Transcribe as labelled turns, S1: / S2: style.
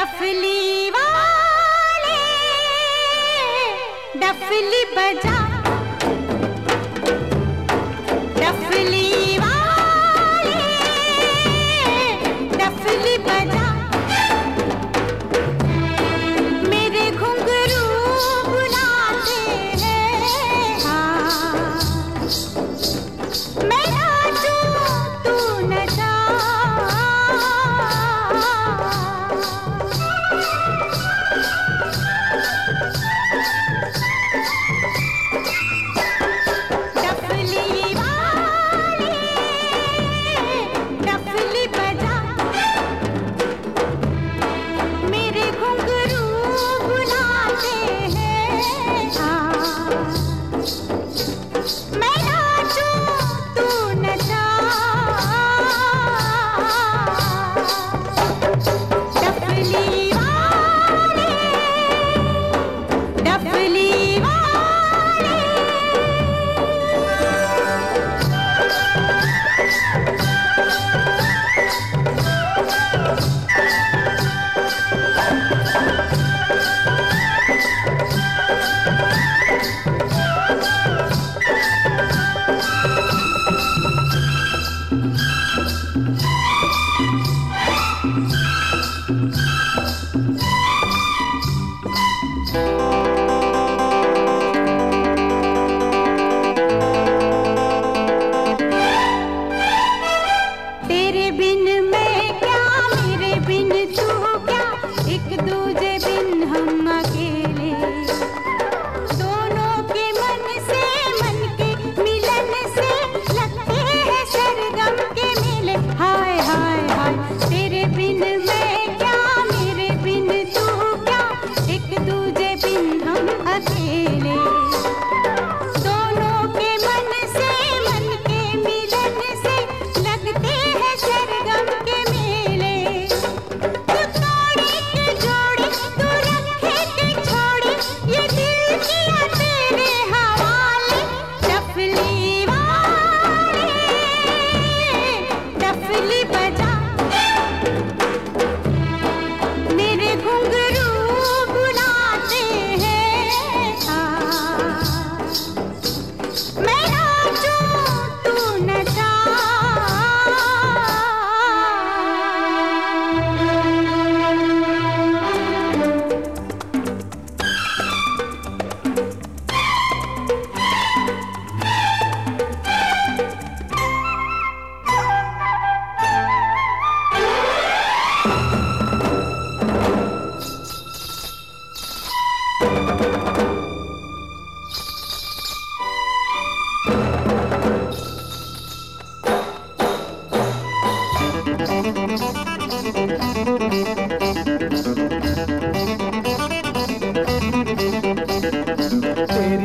S1: डफली वाले डफली बजा। डफली वाले